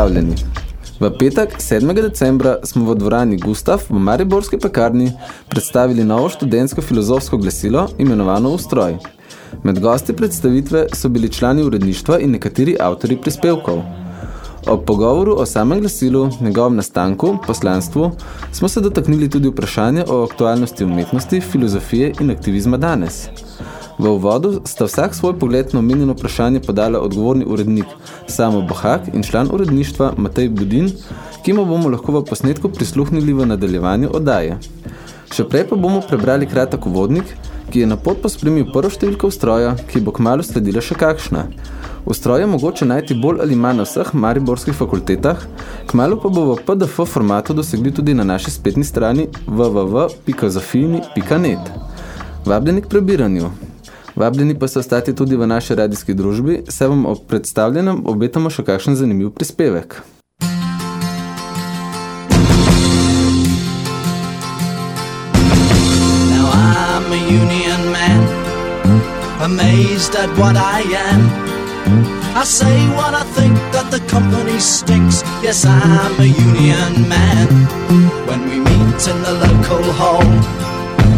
Pozdravljeni. V petek, 7. decembra, smo v dvorani Gustav v Mariborski pekarni predstavili novo študentsko filozofsko glasilo imenovano Ustroj. Med gosti predstavitve so bili člani uredništva in nekateri avtori prispevkov. Ob pogovoru o samem glasilu, njegovem nastanku, poslanstvu, smo se dotaknili tudi vprašanja o aktualnosti umetnosti, filozofije in aktivizma danes. V uvodu sta vsak svoj pogled na omenjeno vprašanje podala odgovorni urednik Samo Bohak in član uredništva Matej Budin, ki mu bomo lahko v posnetku prisluhnili v nadaljevanju oddaje. Še prej pa bomo prebrali kratek uvodnik, ki je na pot pospremil prvo številko ustroja, ki bo kmalo sledila še kakšna. Ustroj je mogoče najti bolj ali manj na vseh mariborskih fakultetah, kmalo pa bo v PDF formatu dosegli tudi na naši spletni strani www.zafini.net. Vabljeni k prebiranju. Vabljeni pa se ostati tudi v naši radijski družbi, se vam ob predstavljenem obetamo še kakšen zanimiv prispevek. Now I'm a union man, amazed at what I am. I say what I think that the company stinks. Yes, I'm a union man. When we meet in the local hall,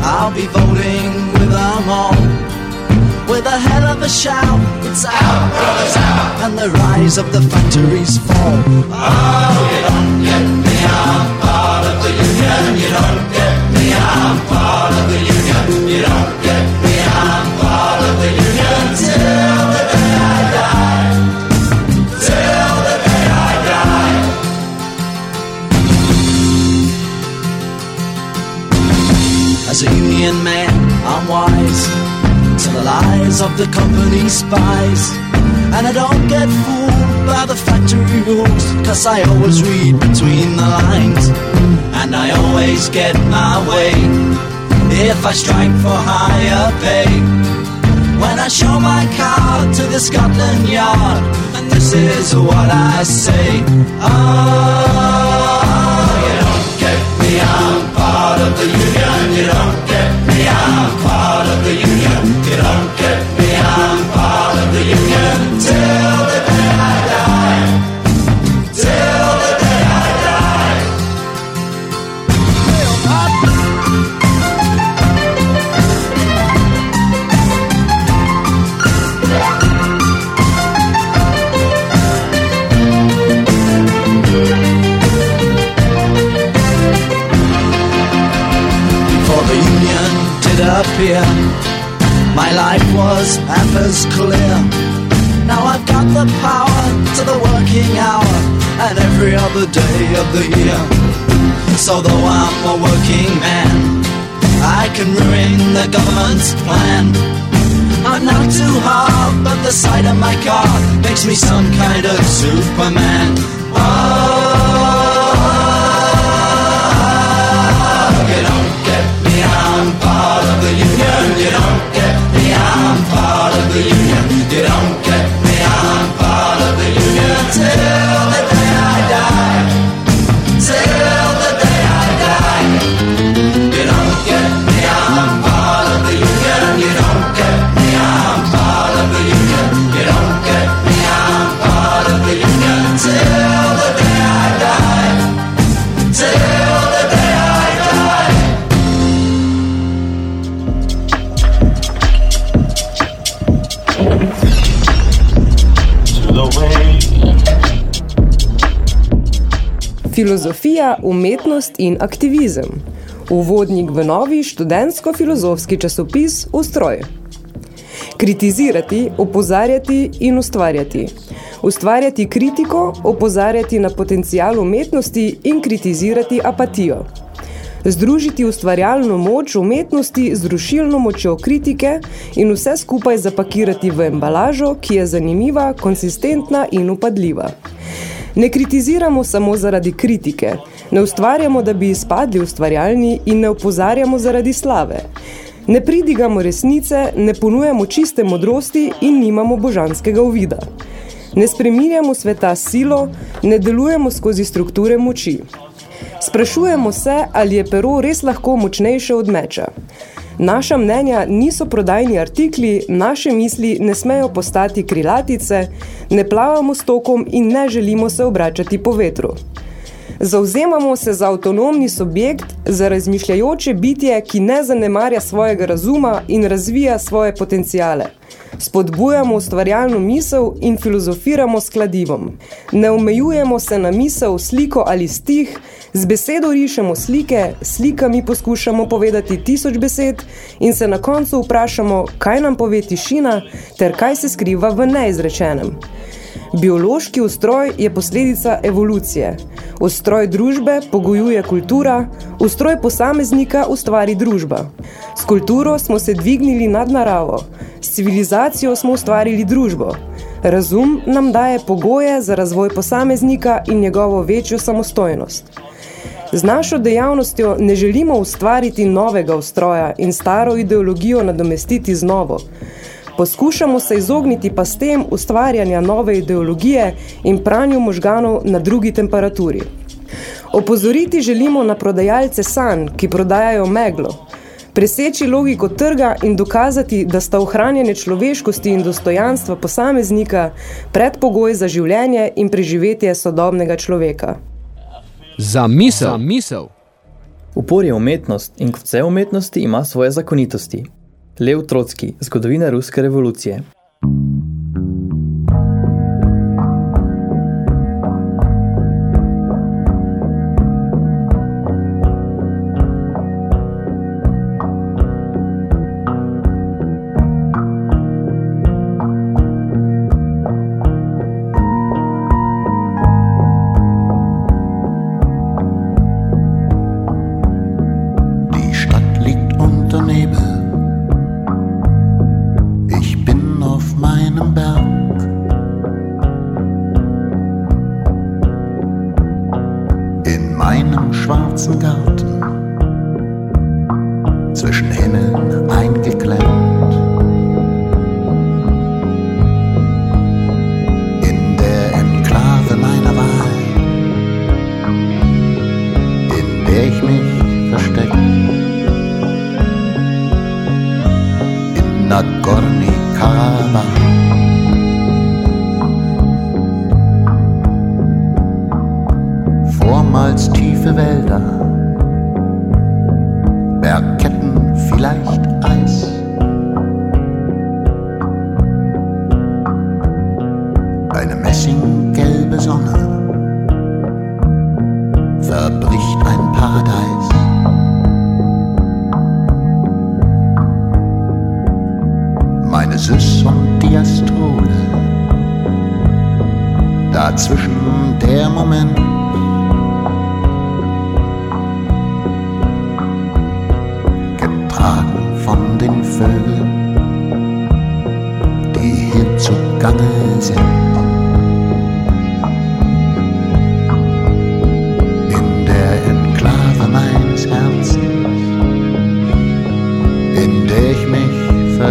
I'll be voting with them all. With a hell of a shout, it's out, brothers, out, and the rise of the factories fall. Oh, you don't get me, I'm part of the union. You don't get me, I'm part of the union. You don't get me, I'm part of the union. Till the day I die. Till the day I die. As a union man, I'm wise lies of the company spies. And I don't get fooled by the factory rules, cause I always read between the lines. And I always get my way if I strike for higher pay. When I show my card to the Scotland Yard, and this is what I say. Oh, you don't get me, I'm part of the union. You don't get me, I'm appear, my life was half as clear. Now I've got the power to the working hour and every other day of the year. So though I'm a working man, I can ruin the government's plan. I'm not too hard, but the sight of my car makes me some kind of Superman. Oh, part of the union. Filozofija, umetnost in aktivizem. Uvodnik v novi študentsko-filozofski časopis Ustroj. Kritizirati, opozarjati in ustvarjati. Ustvarjati kritiko, opozarjati na potencial umetnosti in kritizirati apatijo. združiti ustvarjalno moč umetnosti z rušilno močjo kritike in vse skupaj zapakirati v embalažo, ki je zanimiva, konsistentna in upadljiva. Ne kritiziramo samo zaradi kritike, ne ustvarjamo, da bi izpadli ustvarjalni in ne opozarjamo zaradi slave. Ne pridigamo resnice, ne ponujamo čiste modrosti in nimamo božanskega uvida. Ne spreminjamo sveta silo, ne delujemo skozi strukture moči. Sprašujemo se, ali je pero res lahko močnejše od meča. Naša mnenja niso prodajni artikli, naše misli ne smejo postati krilatice, ne plavamo s tokom in ne želimo se obračati po vetru. Zauzemamo se za avtonomni subjekt, za razmišljajoče bitje, ki ne zanemarja svojega razuma in razvija svoje potencijale. Spodbujamo ustvarjalno misel in filozofiramo s kladivom. Ne omejujemo se na misel, sliko ali stih, z besedo rišemo slike, slikami poskušamo povedati tisoč besed in se na koncu vprašamo, kaj nam pove tišina ter kaj se skriva v neizrečenem. Biološki ustroj je posledica evolucije. Ustroj družbe pogojuje kultura, ustroj posameznika ustvari družba. S kulturo smo se dvignili nad naravo, s civilizacijo smo ustvarili družbo. Razum nam daje pogoje za razvoj posameznika in njegovo večjo samostojnost. Z našo dejavnostjo ne želimo ustvariti novega ustroja in staro ideologijo nadomestiti z novo, Poskušamo se izogniti pa s tem ustvarjanja nove ideologije in pranju možganov na drugi temperaturi. Opozoriti želimo na prodajalce san, ki prodajajo meglo, preseči logiko trga in dokazati, da sta ohranjanje človeškosti in dostojanstva posameznika predpogoj za življenje in preživetje sodobnega človeka. Za misel. Za misel. Upor je umetnost in kot vse umetnosti ima svoje zakonitosti. Lev Trotski, zgodovina ruske revolucije.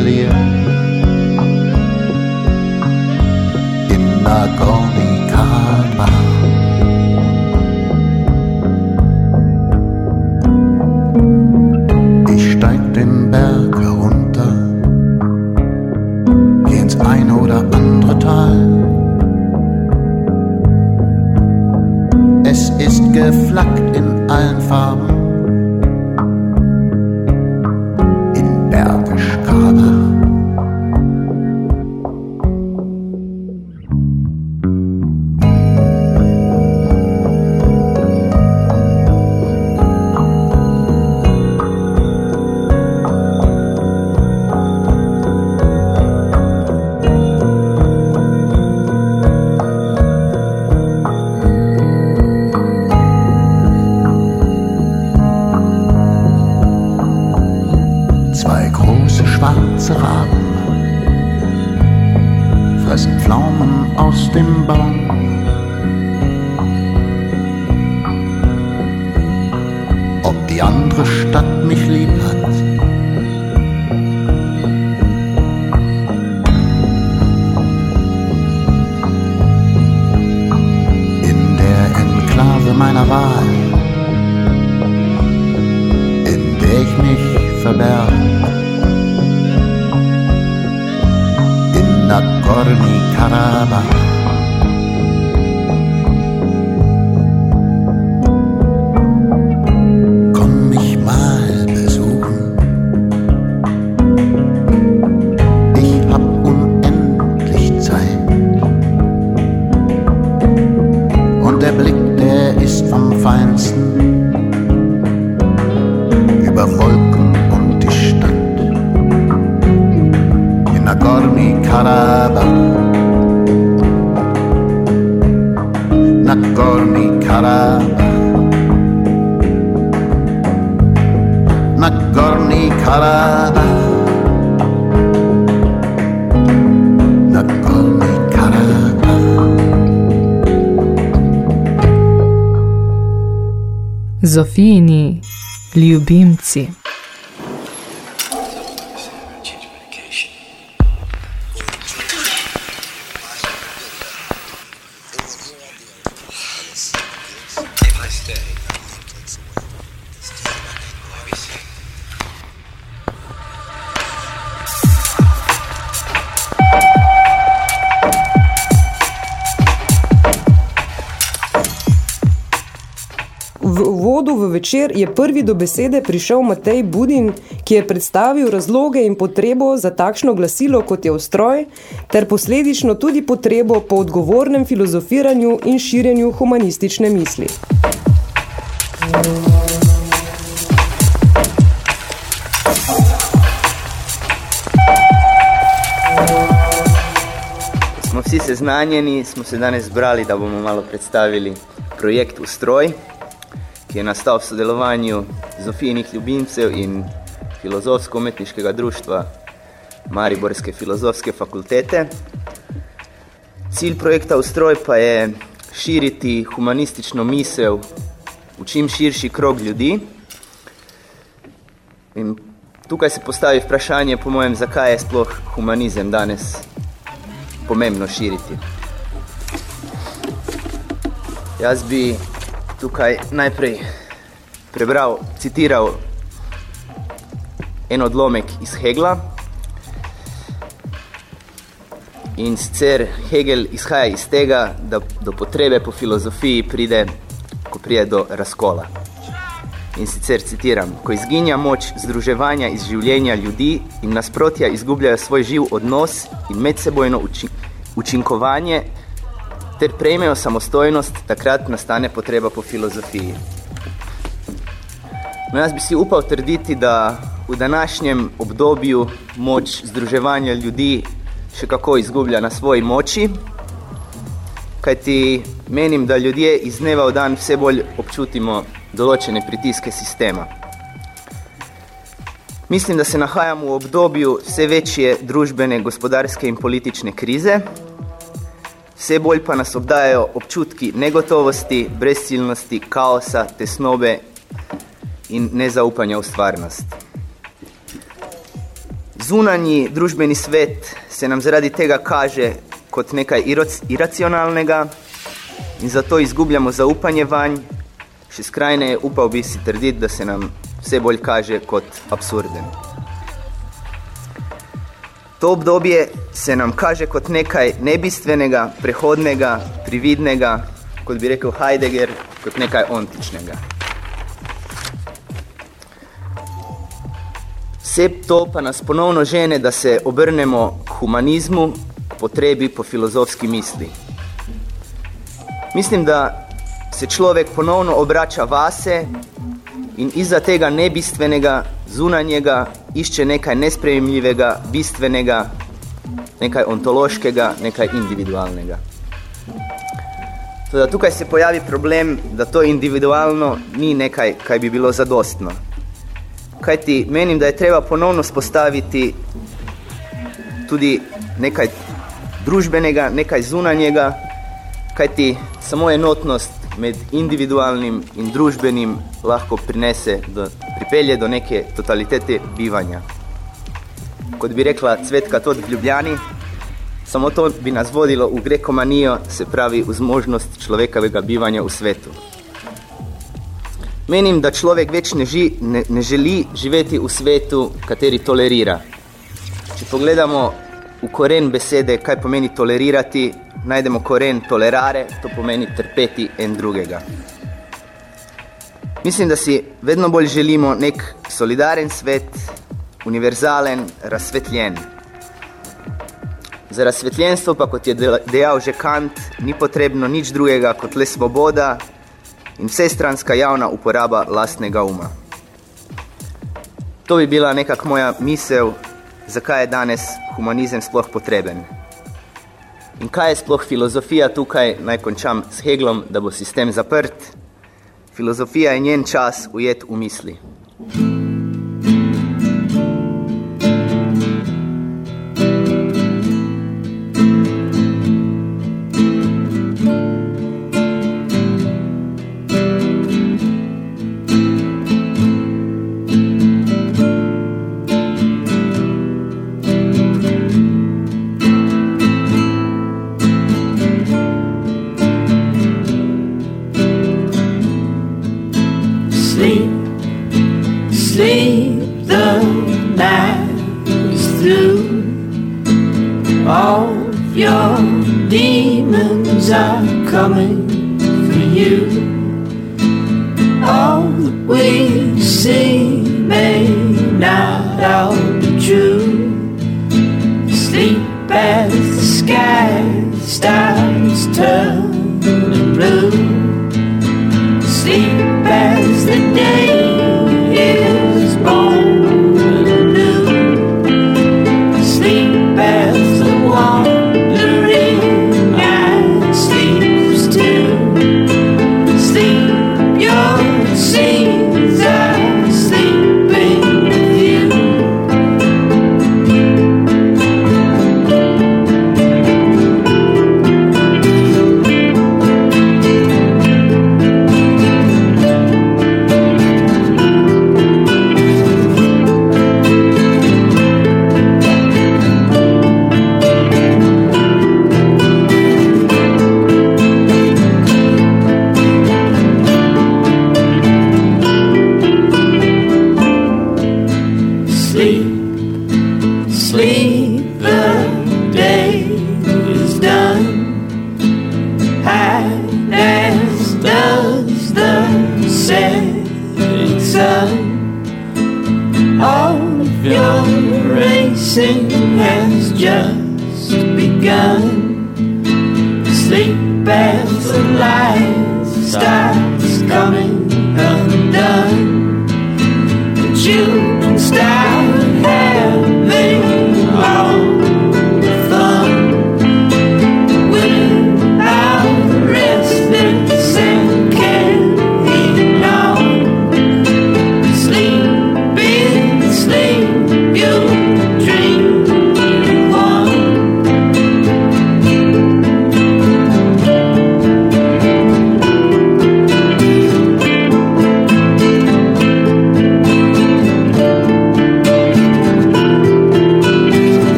Somalia, in Nagon. Zofijini ljubimci. Večer je prvi do besede prišel Matej Budin, ki je predstavil razloge in potrebo za takšno glasilo, kot je ustroj, ter posledično tudi potrebo po odgovornem filozofiranju in širjenju humanistične misli. Smo vsi seznanjeni, smo se danes zbrali, da bomo malo predstavili projekt Ustroj, ki je nastal v sodelovanju Zofijinih ljubimcev in Filozofsko-umetniškega društva Mariborske filozofske fakultete. Cilj projekta Ustroj pa je širiti humanistično misel v čim širši krog ljudi. In tukaj se postavi vprašanje, po mojem, zakaj je sploh humanizem danes pomembno širiti. Jaz bi tukaj najprej prebral, citiral en odlomek iz Hegla. In sicer Hegel izhaja iz tega, da do potrebe po filozofiji pride, ko pride do razkola. In sicer citiram, ko izginja moč združevanja iz življenja ljudi in nasprotja izgubljajo svoj živ odnos in medsebojno uči, učinkovanje ter prejmejo samostojnost, takrat nastane potreba po filozofiji. No, jaz bi si upal trditi, da v današnjem obdobju moč združevanja ljudi še kako izgublja na svoji moči, kajti menim, da ljudje iz dneva v dan vse bolj občutimo določene pritiske sistema. Mislim, da se nahajamo v obdobju vse večje družbene, gospodarske in politične krize, vse bolj pa nas obdajajo občutki negotovosti, brezciljnosti, kaosa, tesnobe in nezaupanja v stvarnost. Zunanji družbeni svet se nam zaradi tega kaže kot nekaj irac- iracionalnega in zato izgubljamo zaupanje vanj, še skrajneje upal bi si trditi, da se nam vse bolj kaže kot absurden. To obdobje se nam kaže kot nekaj nebistvenega, prehodnega, prividnega, kot bi rekel Heidegger, kot nekaj ontičnega. Vse to pa nas ponovno žene, da se obrnemo k humanizmu, k potrebi po filozofski misli. Mislim, da se človek ponovno obrača vase in iza tega nebistvenega, zunanjega, išče nekaj nesprejemljivega, bistvenega, nekaj ontološkega, nekaj individualnega. Toda tukaj se pojavi problem, da to individualno ni nekaj, kaj bi bilo zadostno. Kajti menim, da je treba ponovno spostaviti tudi nekaj družbenega, nekaj zunanjega, kajti samo enotnost med individualnim in družbenim lahko prinese do, pripelje do neke totalitete bivanja. Kot bi rekla Cvetka Tod v Ljubljani, samo to bi nas vodilo v grekomanijo, se pravi v zmožnost človekovega bivanja v svetu. Menim, da človek več ne, ži, ne, ne želi živeti v svetu, kateri tolerira. Če pogledamo v koren besede, kaj pomeni tolerirati, najdemo koren tolerare, to pomeni trpeti en drugega. Mislim, da si vedno bolj želimo nek solidaren svet, univerzalen, razsvetljen. Za razsvetljenstvo pa, kot je dejal že Kant, ni potrebno nič drugega kot le svoboda in vsestranska javna uporaba lastnega uma. To bi bila nekak moja misel, zakaj je danes humanizem sploh potreben. In kaj je sploh filozofija tukaj, naj končam s Heglom, da bo sistem zaprt. Filozofija je njen čas ujet v misli.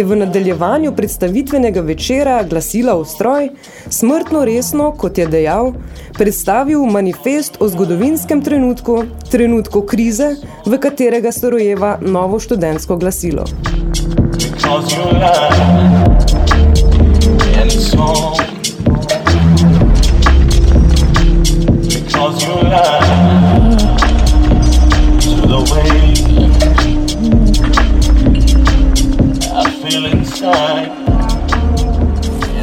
Je v nadaljevanju predstavitvenega večera glasila Ustroj smrtno resno, kot je dejal, predstavil manifest o zgodovinskem trenutku, trenutku krize, v katerega se rojeva novo študentsko glasilo. Because you lie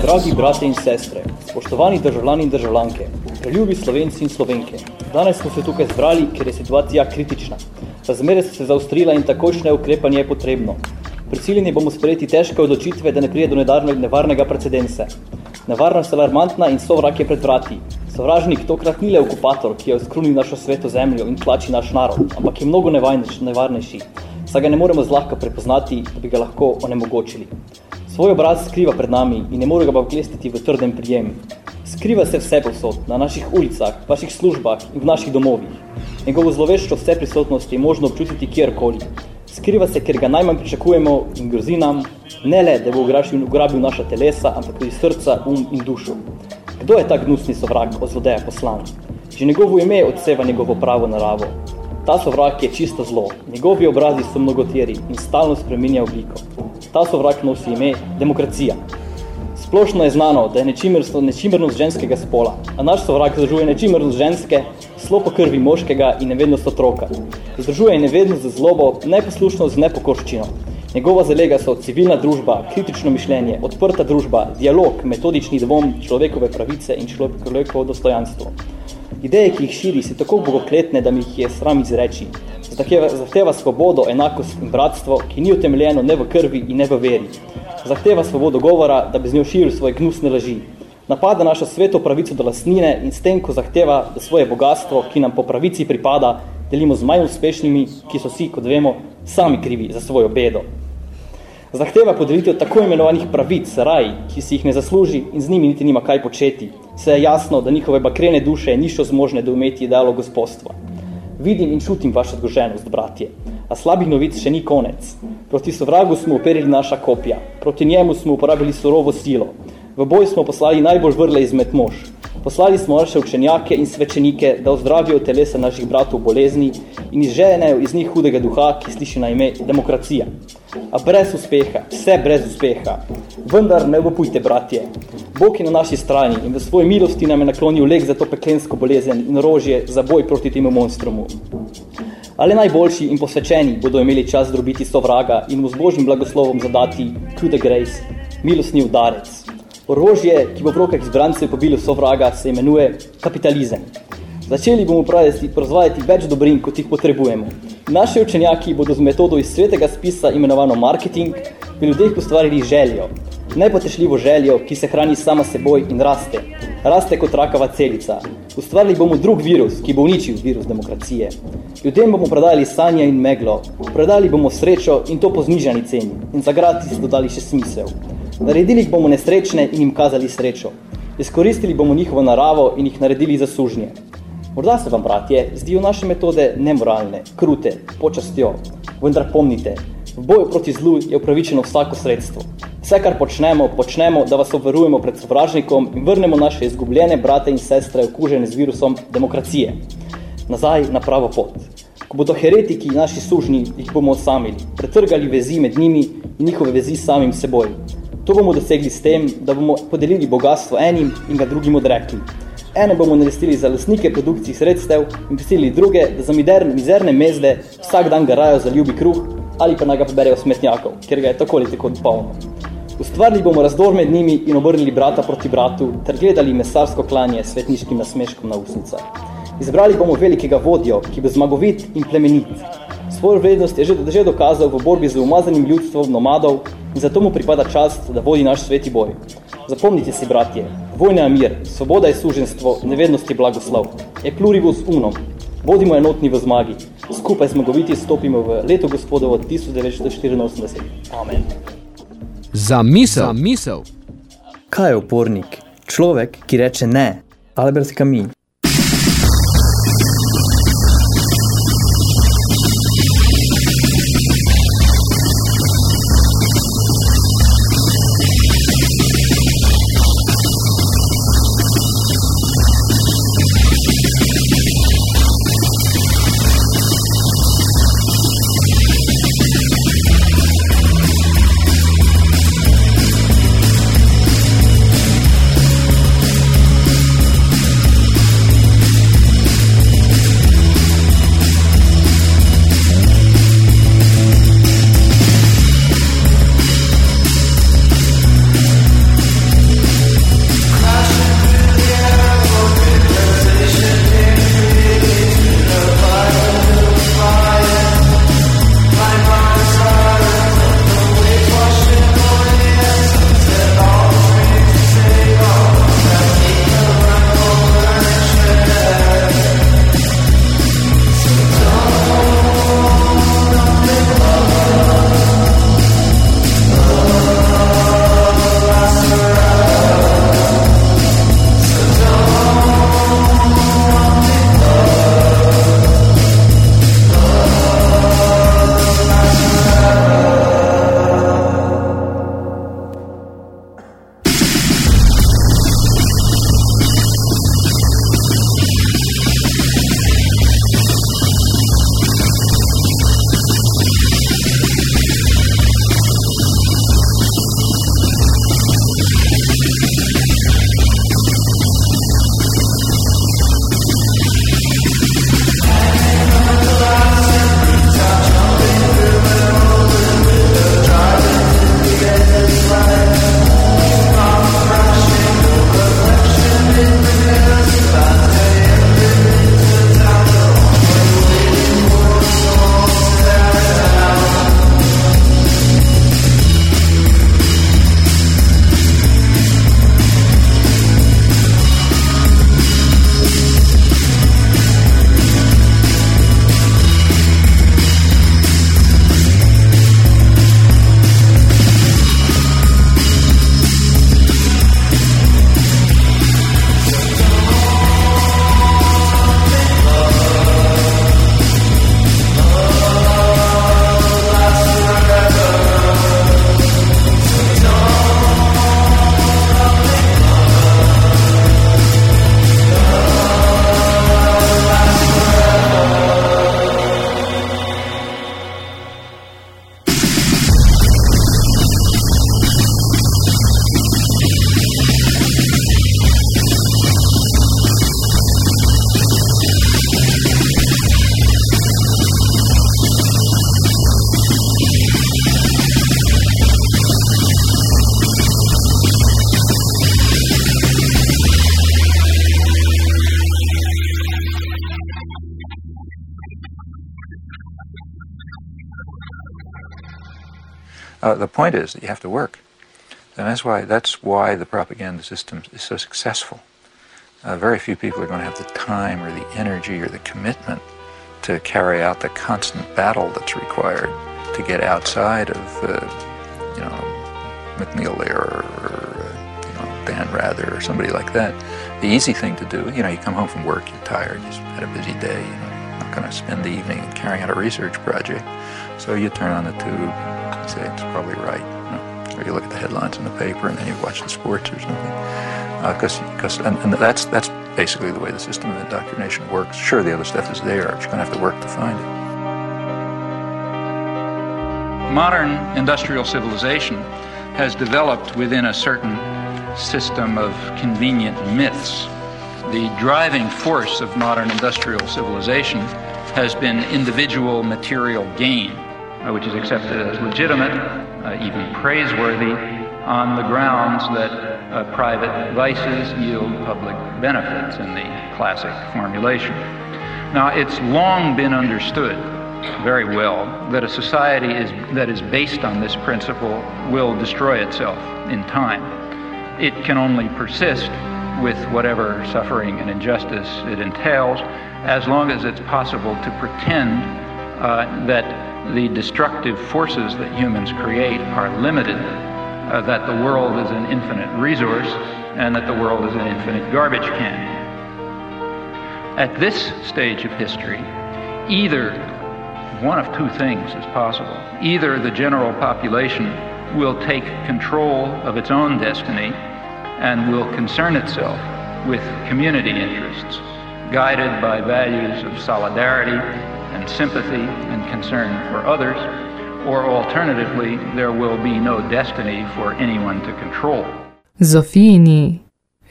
Dragi brate in sestre, spoštovani državljani in državljanke, preljubi slovenci in slovenke, danes smo se tukaj zbrali, ker je situacija kritična. Razmere so se zaostrila in takočne ukrepanje je potrebno. Prisiljeni bomo sprejeti težke odločitve, da ne prije do nedarno, nevarnega precedense. Nevarnost alarmantna in sovrak je pred vrati. Sovražnik tokrat ni le okupator, ki je skrunil našo sveto zemljo in tlači naš narod, ampak je mnogo nevajneš, nevarnejši, saj ga ne moremo zlahka prepoznati, da bi ga lahko onemogočili. Svoj obraz skriva pred nami in ne more ga pa vklestiti v trdem prijem. Skriva se vse povsod, na naših ulicah, vaših službah in v naših domovih. Njegovo zloveščo vse prisotnosti je možno občutiti kjerkoli. Skriva se, ker ga najmanj pričakujemo in grozi nam, ne le, da bo ugrabil, ugrabil naša telesa, ampak tudi srca, um in dušo. Kdo je ta gnusni sovrak od zlodeja poslan? Že njegovo ime odseva njegovo pravo naravo. Ta sovrak je čisto zlo, njegovi obrazi so mnogoteri in stalno spreminja obliko. Ta sovrak nosi ime demokracija. Splošno je znano, da je nečimerstvo nečimernost ženskega spola, a naš sovrak združuje nečimernost ženske, slo po krvi moškega in nevednost otroka. Združuje nevednost z zlobo, neposlušnost z nepokorščino. Njegova zalega so civilna družba, kritično mišljenje, odprta družba, dialog, metodični dvom, človekove pravice in človekovo dostojanstvo. Ideje, ki jih širi, so tako bogokletne, da mi jih je sram izreči. Zahteva, zahteva svobodo, enakost in bratstvo, ki ni utemeljeno ne v krvi in ne v veri. Zahteva svobodo govora, da bi z njo širil svoje gnusne laži. Napada našo sveto pravico do lastnine in s tem, ko zahteva, da svoje bogatstvo, ki nam po pravici pripada, delimo z manj uspešnimi, ki so si, kot vemo, sami krivi za svojo bedo. Zahteva podelitev tako imenovanih pravic, raj, ki si jih ne zasluži in z njimi niti nima kaj početi. Se je jasno, da njihove bakrene duše nišo zmožne da umeti idealo gospodstva. Vidim in čutim vašo zgoženost, bratje, a slabih novic še ni konec. Proti sovragu smo uperili naša kopja, proti njemu smo uporabili surovo silo. V boj smo poslali najbolj vrle izmed mož. Poslali smo naše učenjake in svečenike, da ozdravijo telesa naših bratov bolezni in izženejo iz njih hudega duha, ki sliši na ime demokracija. A brez uspeha, vse brez uspeha. Vendar ne obopujte, bratje. Bog je na naši strani in v svoji milosti nam je naklonil lek za to peklensko bolezen in orožje za boj proti temu monstrumu. Ali najboljši in posvečeni bodo imeli čas drobiti sovraga in mu z božjim blagoslovom zadati to the grace, milostni udarec. Orožje, ki bo v rokah izbrance pobilo sovraga, se imenuje kapitalizem. Začeli bomo proizvajati več dobrin, kot jih potrebujemo. Naši učenjaki bodo z metodo iz svetega spisa imenovano marketing pri ljudeh ustvarili željo, nepotešljivo željo, ki se hrani sama seboj in raste. Raste kot rakava celica. Ustvarili bomo drug virus, ki bo uničil virus demokracije. Ljudem bomo prodali sanja in meglo, prodali bomo srečo in to po znižani ceni in za gratis dodali še smisel. Naredili jih bomo nesrečne in jim kazali srečo. Izkoristili bomo njihovo naravo in jih naredili za sužnje. Morda se vam, bratje, zdijo naše metode nemoralne, krute, počastjo. Vendar pomnite, v boju proti zlu je upravičeno vsako sredstvo. Vse, kar počnemo, počnemo, da vas obvarujemo pred sovražnikom in vrnemo naše izgubljene brate in sestre okužene z virusom demokracije. Nazaj na pravo pot. Ko bodo heretiki naši sužni, jih bomo osamili, pretrgali vezi med njimi in njihove vezi samim seboj. To bomo dosegli s tem, da bomo podelili bogatstvo enim in ga drugim odrekli. Ene bomo narestili za lasnike produkcij sredstev in prisilili druge, da za miderne, mizerne mezde vsak dan garajo za ljubi kruh ali pa naj ga poberejo smetnjakov, ker ga je tako ali tako polno. Ustvarili bomo razdor med njimi in obrnili brata proti bratu ter gledali mesarsko klanje s svetniškim nasmeškom na usnicah. Izbrali bomo velikega vodjo, ki bo zmagovit in plemenit. Svojo vrednost je že, že dokazal v borbi z umazanim ljudstvom nomadov in zato mu pripada čast, da vodi naš sveti boj. Zapomnite si, bratje, vojna je mir, svoboda je suženstvo, nevednost je blagoslov. E pluribus unum. Bodimo enotni v zmagi. Skupaj zmagoviti stopimo v leto gospodovo 1984. Amen. Za misel. Za misel. Kaj je upornik? Človek, ki reče ne. Albert Camus. Uh, the point is that you have to work. And that's why, that's why the propaganda system is so successful. Uh, very few people are going to have the time or the energy or the commitment to carry out the constant battle that's required to get outside of, uh, you know, McNeil Lear or, you know, Dan Rather or somebody like that. The easy thing to do, you know, you come home from work, you're tired, you've had a busy day, you know, you're not going to spend the evening carrying out a research project. So you turn on the tube, you say it's probably right, you know, or you look at the headlines in the paper and then you watch the sports or something. Uh, because, because, and, and that's that's basically the way the system of indoctrination works. Sure, the other stuff is there, but you're going to have to work to find it. Modern industrial civilization has developed within a certain system of convenient myths. The driving force of modern industrial civilization has been individual material gain, uh, which is accepted as legitimate, uh, even praiseworthy, on the grounds that uh, private vices yield public benefits in the classic formulation. Now, it's long been understood very well that a society is, that is based on this principle will destroy itself in time. It can only persist with whatever suffering and injustice it entails as long as it's possible to pretend uh, that the destructive forces that humans create are limited, uh, that the world is an infinite resource, and that the world is an infinite garbage can. At this stage of history, either one of two things is possible. Either the general population will take control of its own destiny and will concern itself with community interests, guided by values of solidarity and sympathy and concern for others, or alternatively, there will be no destiny for anyone to control. Zofijini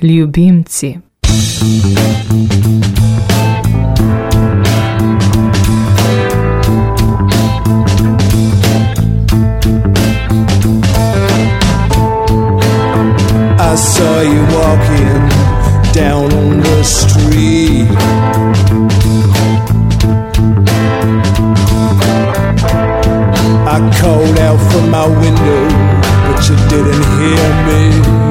ljubimci. I called out from my window, but you didn't hear me.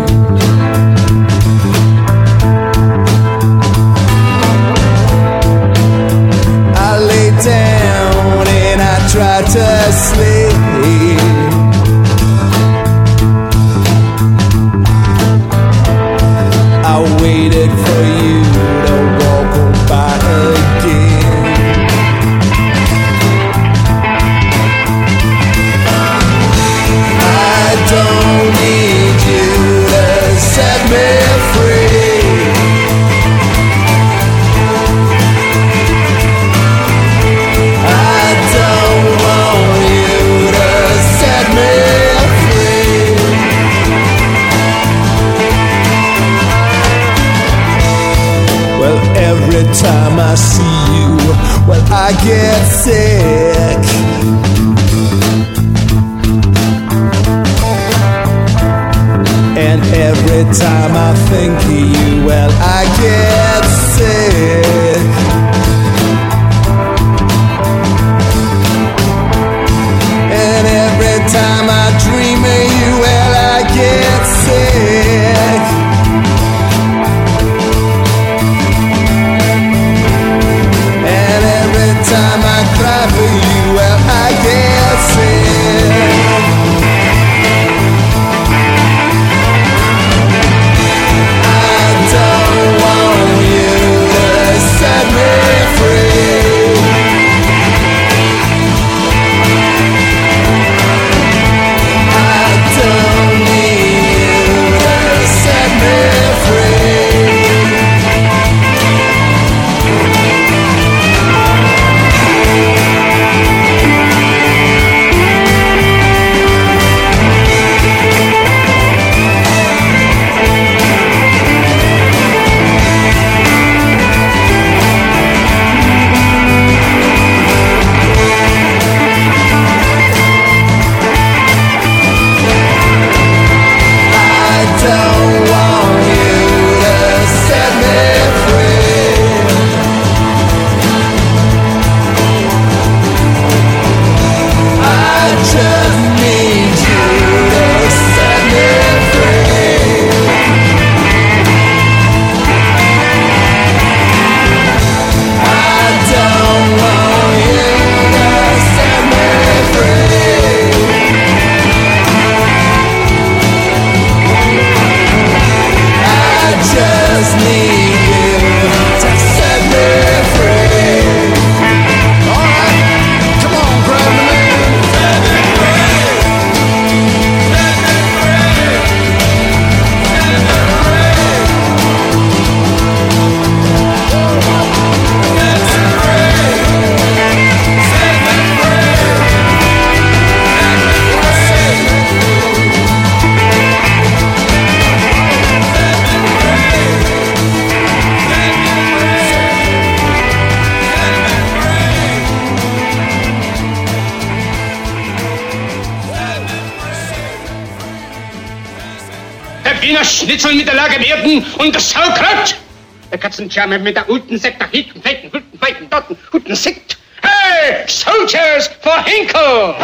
Der Katzenscharme mit der guten Sekt, der hinten, fetten, guten, fetten, dotten, guten Sekt. Hey, Soldiers for Hinkle!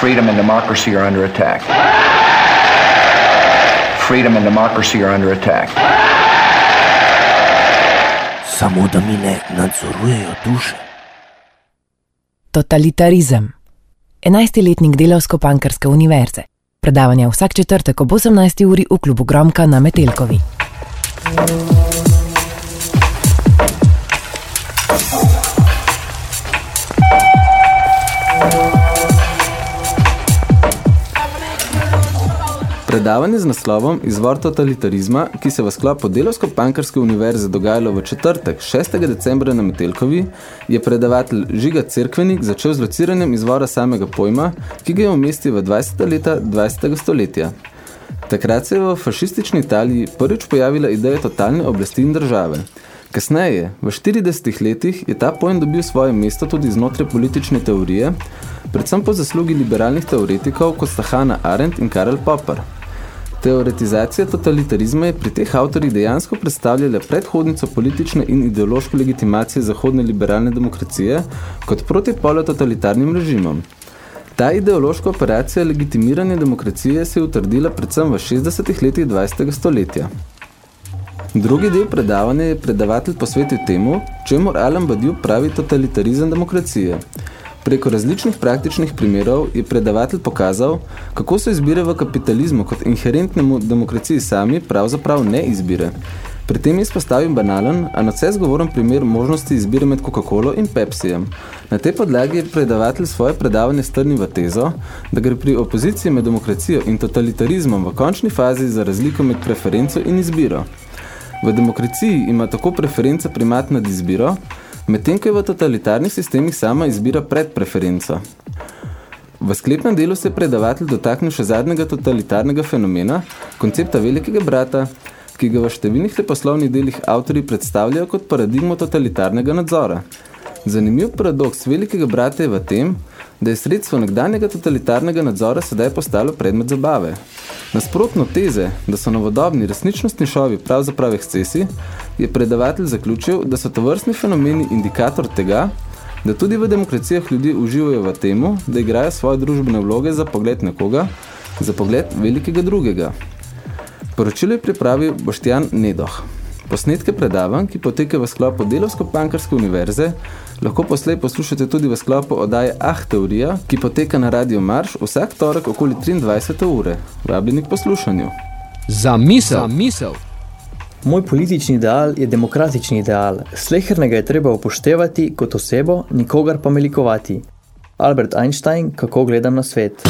Freedom and democracy are under attack. Freedom and democracy are under attack. Samo da mi ne nadzorujejo duše. Totalitarizem. 11-letnik delavsko-pankarske univerze. Predavanja vsak četrtek ob 18. uri v klubu Gromka na Metelkovi. Predavanje z naslovom Izvor totalitarizma, ki se v sklopu Delovsko-Pankarske univerze dogajalo v četrtek, 6. decembra na Metelkovi, je predavatelj Žiga Cerkvenik začel z lociranjem izvora samega pojma, ki ga je umestil v 20. leta 20. stoletja. Takrat se je v fašistični Italiji prvič pojavila ideja totalne oblasti in države. Kasneje, v 40 letih, je ta pojem dobil svoje mesto tudi znotraj politične teorije, predvsem po zaslugi liberalnih teoretikov, kot sta Hannah Arendt in Karel Popper. Teoretizacija totalitarizma je pri teh avtorjih dejansko predstavljala predhodnico politične in ideološke legitimacije zahodne liberalne demokracije kot protipolo totalitarnim režimom. Ta ideološka operacija legitimiranja demokracije se je utrdila predvsem v 60. letih 20. stoletja. Drugi del predavanja je predavatelj posvetil temu, čemu Alan Badiou pravi totalitarizem demokracije. Preko različnih praktičnih primerov je predavatelj pokazal, kako so izbire v kapitalizmu kot inherentnemu demokraciji sami pravzaprav ne izbire. Pri tem je izpostavil banalen, a na vse zgovoren primer možnosti izbire med Coca-Colo in Pepsijem. Na tej podlagi je predavatelj svoje predavanje strnil v tezo, da gre pri opoziciji med demokracijo in totalitarizmom v končni fazi za razliko med preferenco in izbiro. V demokraciji ima tako preferenca primat nad izbiro, medtem ko je v totalitarnih sistemih sama izbira pred preferenco. V sklepnem delu se je predavatelj dotaknil še zadnjega totalitarnega fenomena, koncepta velikega brata, ki ga v številnih leposlovnih delih avtori predstavljajo kot paradigmo totalitarnega nadzora. Zanimiv paradoks velikega brata je v tem, da je sredstvo nekdanjega totalitarnega nadzora sedaj postalo predmet zabave. Nasprotno teze, da so novodobni resničnostni šovi pravzaprav ekscesi, je predavatelj zaključil, da so tovrstni fenomeni indikator tega, da tudi v demokracijah ljudi uživajo v temu, da igrajo svoje družbene vloge za pogled nekoga, za pogled velikega drugega. Poročilo je pripravil Boštjan Nedoh. Posnetke predavanj, ki poteke v sklopu Delovsko-Pankarske univerze, lahko poslej poslušate tudi v sklopu oddaje Ah Teorija, ki poteka na Radio Marš vsak torek okoli 23. ure. Vabljeni k poslušanju. Za misel. Za misel. Moj politični ideal je demokratični ideal. Slehernega je treba upoštevati kot osebo, nikogar pa melikovati. Albert Einstein, kako gledam na svet.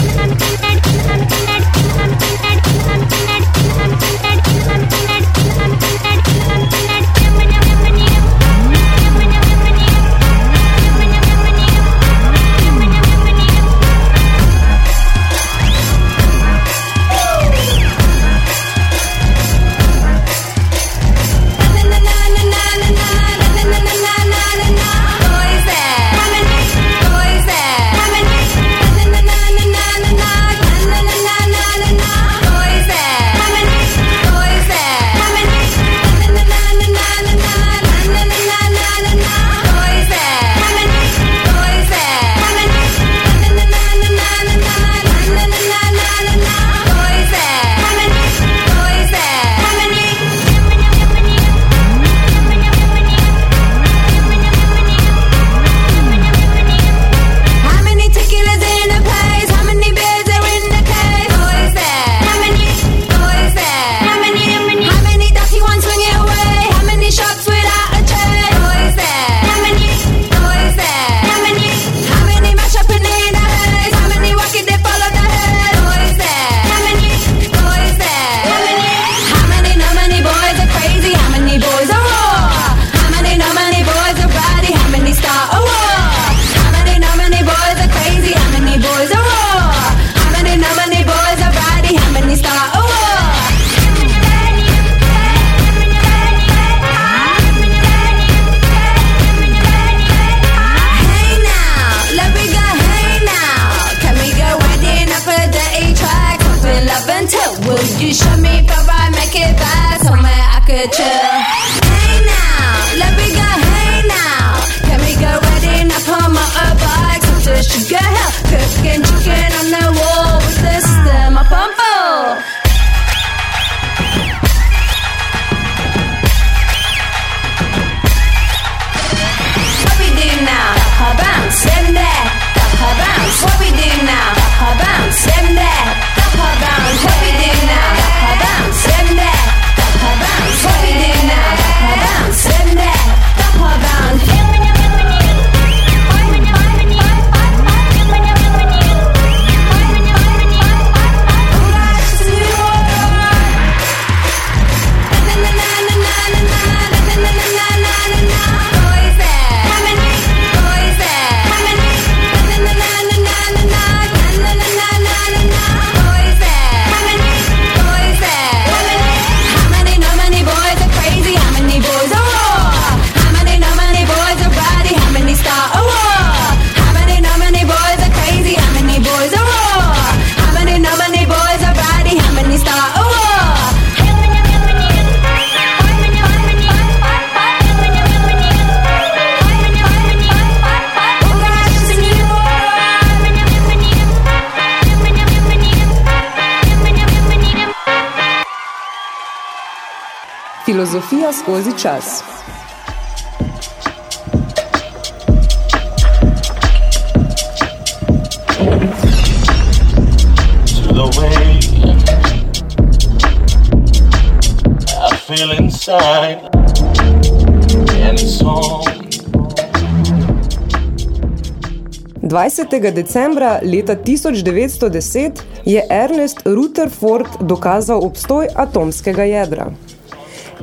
20. decembra leta 1910 je Ernest Rutherford dokazal obstoj atomskega jedra.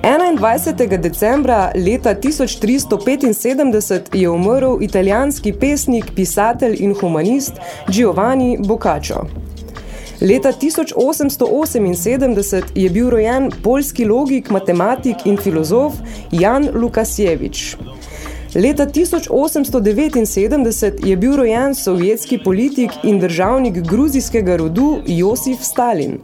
21. decembra leta 1375 je umrl italijanski pesnik, pisatelj in humanist Giovanni Boccaccio. Leta 1878 je bil rojen poljski logik, matematik in filozof Jan Lukasjevič. Leta 1879 je bil rojen sovjetski politik in državnik gruzijskega rodu Josif Stalin.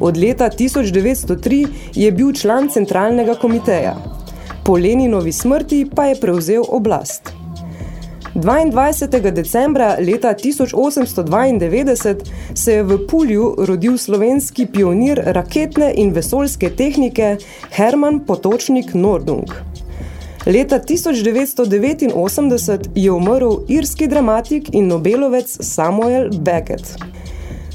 Od leta 1903 je bil član centralnega komiteja. Po Leninovi smrti pa je prevzel oblast. 22. decembra leta 1892 se je v Pulju rodil slovenski pionir raketne in vesoljske tehnike Herman Potočnik Nordung. Leta 1989 je umrl irski dramatik in nobelovec Samuel Beckett.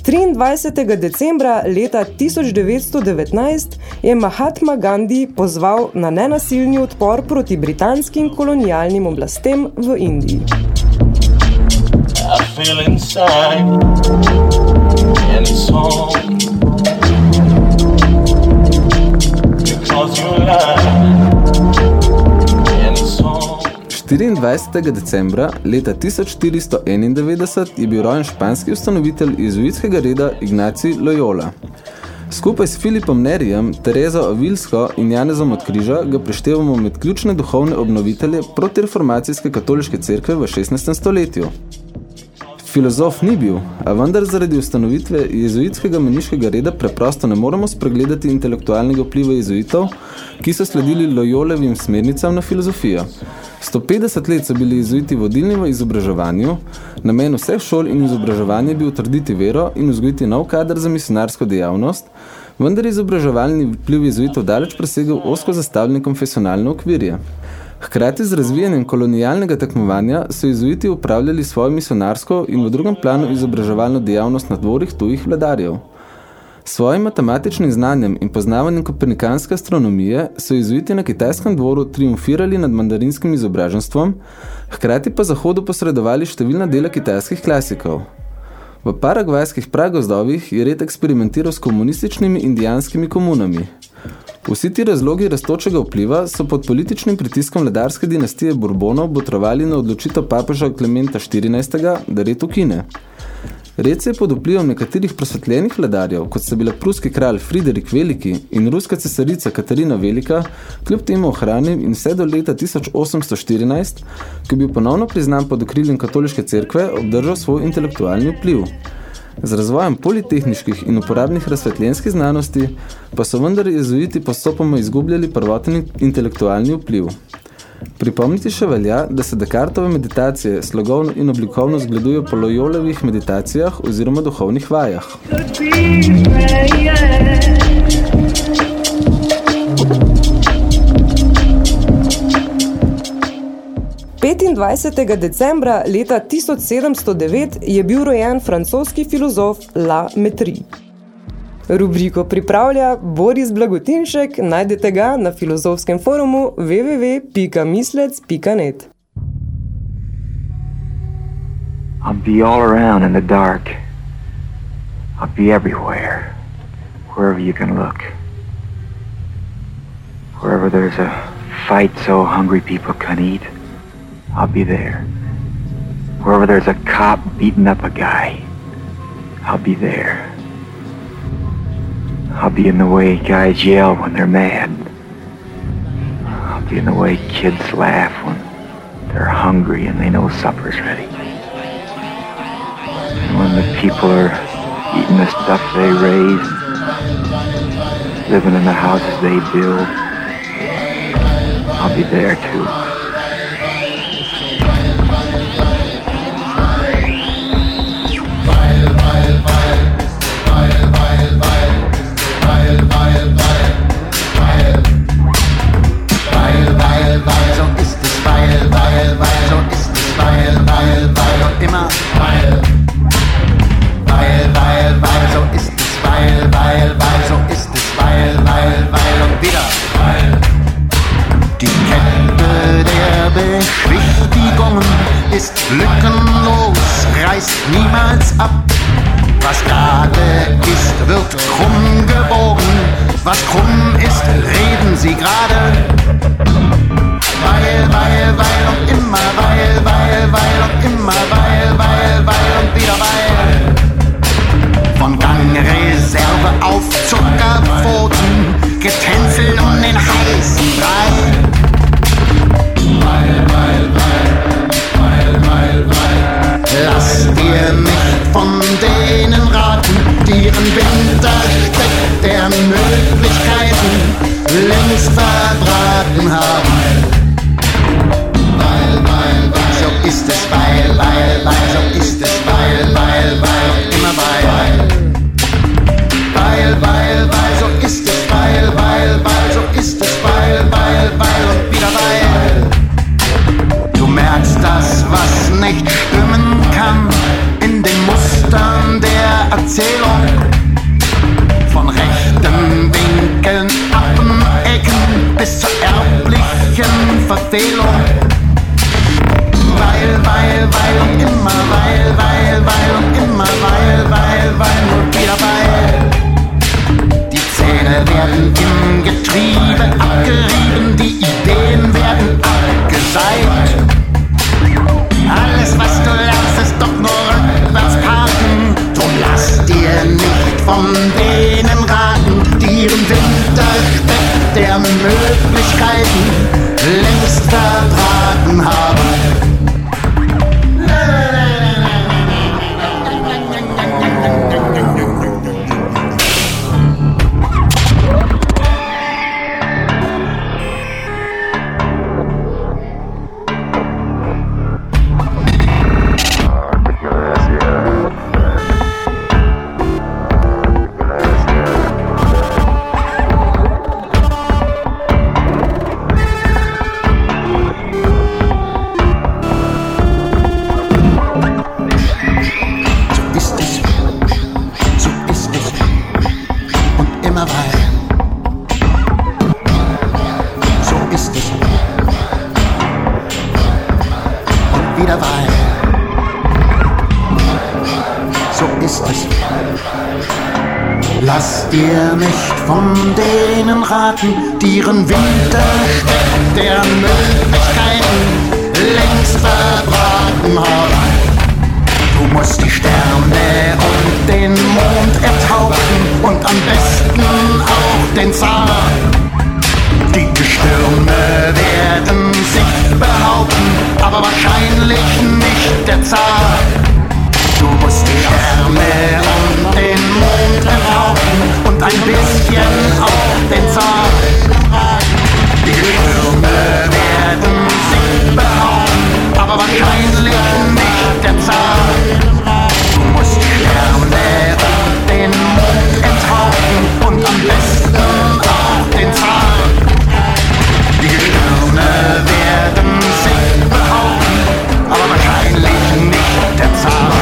23. decembra leta 1919 je Mahatma Gandhi pozval na nenasilni odpor proti britanskim kolonialnim oblastem v Indiji. I feel inside, and it's all because you lie, and it's all. 24. decembra leta 1491 je bil rojen španski ustanovitelj jezuitskega reda Ignacij Loyola. Skupaj s Filipom Nerijem, Terezo Avilsko in Janezom od Križa ga preštevamo med ključne duhovne obnovitelje protireformacijske katoliške cerkve v 16. stoletju. Filozof ni bil, a vendar zaradi ustanovitve jezuitskega meniškega reda preprosto ne moremo spregledati intelektualnega vpliva jezuitov, ki so sledili Loyolevim smernicam na filozofijo. 150 let so bili jezuiti vodilni v izobraževanju, namen vseh šol in izobraževanja je bil utrditi vero in vzgojiti nov kader za misionarsko dejavnost, vendar izobraževalni vpliv jezuitov daleč presegel osko zastavljene konfesionalne okvirje. Hkrati z razvijanjem kolonialnega tekmovanja so jezuiti upravljali svojo misionarsko in v drugem planu izobraževalno dejavnost na dvorih tujih vladarjev. Svojim matematičnim znanjem in poznavanjem kopernikanske astronomije so jezuiti na kitajskem dvoru triumfirali nad mandarinskim izobraženstvom, hkrati pa Zahodu posredovali številna dela kitajskih klasikov. V paragvajskih pragozdovih je red eksperimentiral s komunističnimi indijanskimi komunami. Vsi ti razlogi rastočega vpliva so pod političnim pritiskom vladarske dinastije Bourbonov botrovali na odločitev papeža Klementa XIV., da red ukine. Red se je pod vplivom nekaterih prosvetljenih vladarjev, kot sta bila pruski kralj Friderik Veliki in ruska cesarica Katarina Velika, kljub temu ohranil in vse do leta 1814, ko je bil ponovno priznan pod okriljem katoliške cerkve, obdržal svoj intelektualni vpliv. Z razvojem politehniških in uporabnih razsvetljenskih znanosti pa so vendar jezuiti postopoma izgubljali prvoten intelektualni vpliv. Pripomniti še velja, da se Descartove meditacije slogovno in oblikovno zgledujo po Loyolevih meditacijah oziroma duhovnih vajah. Petindvajsetega decembra leta 1709 je bil rojen francoski filozof La Metri. Rubriko pripravlja Boris Blagotinšek, najdete ga na filozofskem forumu www.mislec.net. I'll be all around in the dark. I'll be everywhere, wherever you can look. Wherever there's a fight so hungry people can eat, I'll be there. Wherever there's a cop beating up a guy, I'll be there. I'll be in the way guys yell when they're mad. I'll be in the way kids laugh when they're hungry and they know supper's ready. And when the people are eating the stuff they raise, living in the houses they build, I'll be there too. Weil, weil, weil und immer, weil, weil, weil, weil, so ist es, weil, weil, weil, so ist es, weil, weil, weil und wieder, weil. Die Kette der Beschwichtigungen ist lückenlos, reißt niemals ab. Was gerade ist, wird krumm gebogen. Was krumm ist, reden sie gerade. Weil, weil, weil und immer, weil, weil, weil und immer, weil, weil, weil und wieder weil. Von Gangreserve auf Zuckerpfoten, Getänzel um den heißen Brei. Weil, weil, weil, weil, weil, weil. Lass dir nicht von denen raten, die ihren Wintersteck der Möglichkeiten längst verbraten haben. Weil, weil, weil, so ist es, weil, weil, weil, so ist es, weil, weil, weil, Lass dir nicht von denen raten, die ihren Wintersteck der Möglichkeiten längst verbraten haben. Du musst die Sterne und den Mond ertauchen und am besten auch den Zar. Die Gestirne werden sich behaupten, aber wahrscheinlich nicht der Zar. Du musst die Arme um den Mond rauchen und ein bisschen auf den Zahn. Die Türme werden sich behaupten, aber wahrscheinlich nicht der Zahn. Du musst die Arme um den Mond enthauchen und am besten auf den Zahn. Die Türme werden sich behaupten, aber wahrscheinlich nicht der Zahn.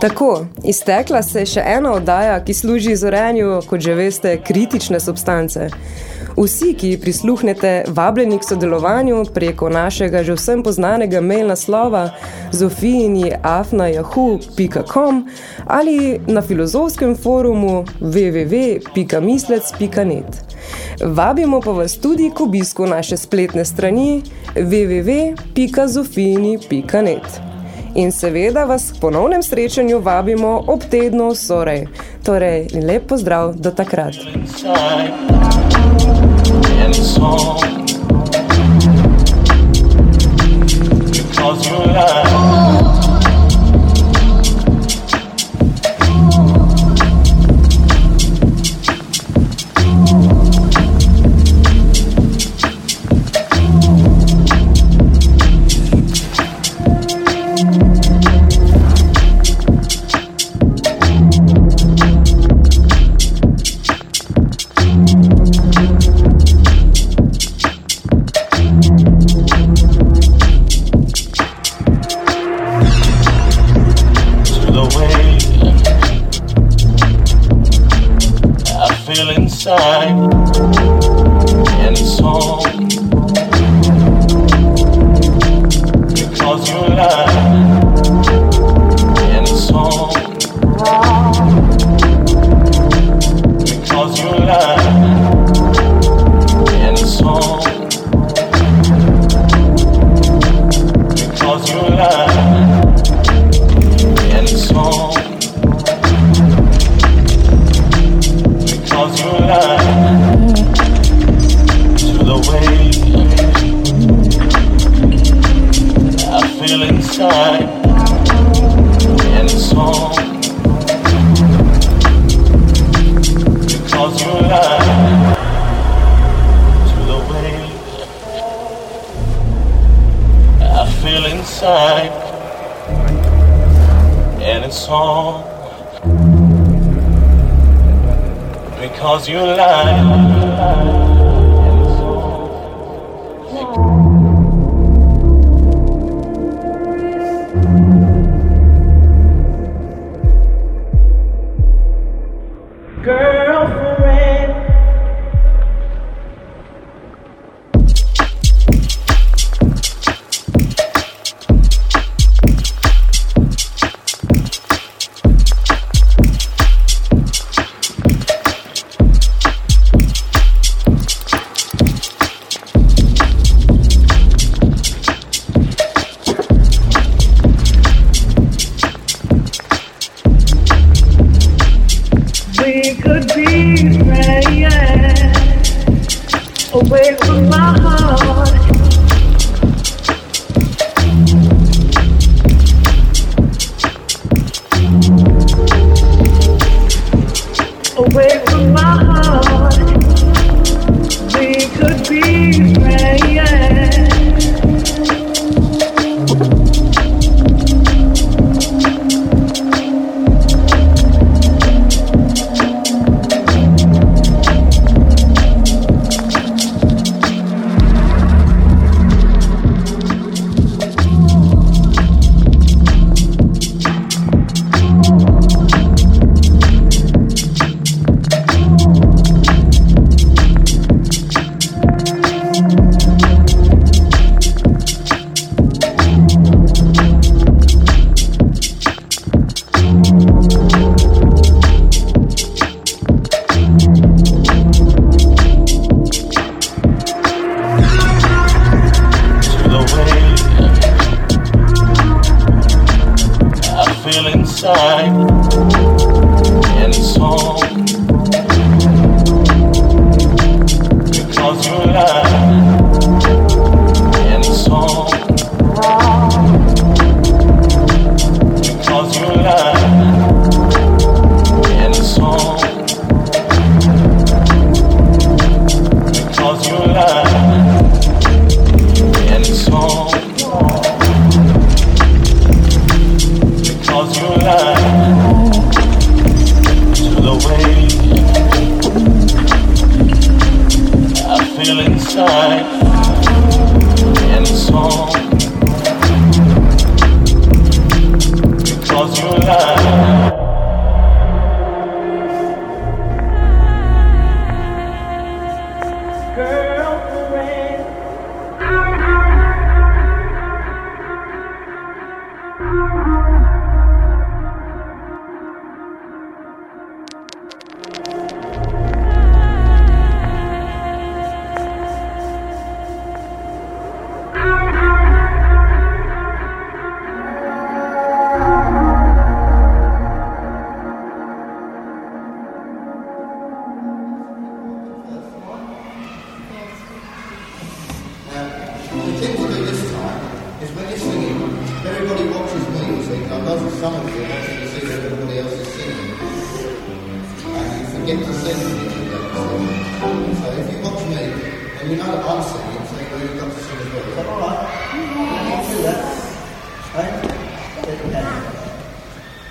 Tako, iztekla se je še ena oddaja, ki služi izorenju, kot že veste, kritične substance. Vsi, ki prisluhnete vabljeni k sodelovanju preko našega že vsem poznanega mail naslova zofijini.afna.yahoo.com ali na filozofskem forumu www.mislec.net. Vabimo pa vas tudi k obisku naše spletne strani www.zofijini.net. In seveda vas k ponovnem srečanju vabimo ob tednu sorej. Torej, lep pozdrav do takrat. inside. And it's all because you lie.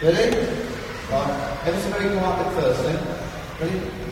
Ready? Right, everybody, come up at first then. Ready?